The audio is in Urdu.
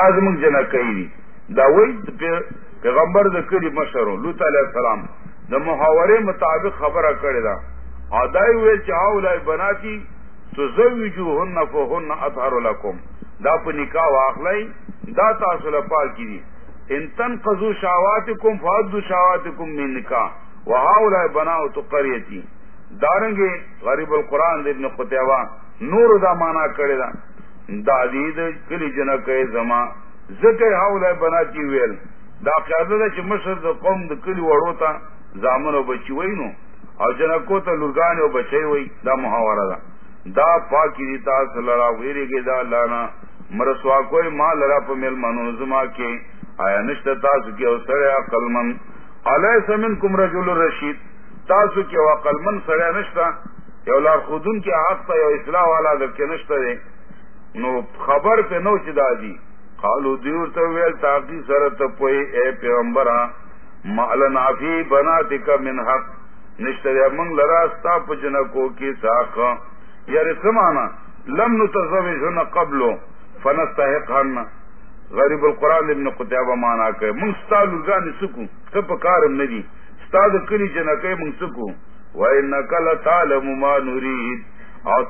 دا جنا کوي دا وای پیغمبر د کلی مشرو لوط علیہ السلام. د محاورے مطابق خبره کړی دا ادای ویل چې هاولای بناتی تزوجوهن فهن اطهر لكم دا په نکاح واخلای دا تاسو له پاک دي. ان تنقضوا شهواتكم فادوا شهواتكم من نکاح. وهاولای بناو قريتي. دارنګي غریب القران د ابن قتيبه نور دا معنا کړی دا دا دې کلی جنا کوي زما. زکے زکه هاولای بناتی ویل. دا قاعده ده چې مشر د قوم د کلی وړو ته زامن او بچی وینو او جنکو ته لورګان او بچی وای دا محاوره ده دا پاکی دی تاسو لرا ویریږي دا الله نه مرسوا کوئی ما لرا په مل منو زما کې آیا نشته تاسو کې او سره عقل من. الیس منکم رجل رشید. تاسو کې عقل من سره نشته یو لار خودون کې حق ته یو اصلاح والا د کې نشته نو خبر په نو چې دادی قالو دیور ته ویل تاقی سره ته اے پیغمبر مال نافی بناتک من حق. نشته من لرا ستا په جنکو کې ساخ. یاره سمانا، لم نتزوجن قبلو فنستحقهن غریب القرآن ابن قتیبہ مانا کہ، منگ ستا لگان سکو سب کارم ندی. ستا د کلی جنکے منگ سکو. وَإِنَّكَ لَتَعْلَمُ مَا نُرِيدُ. او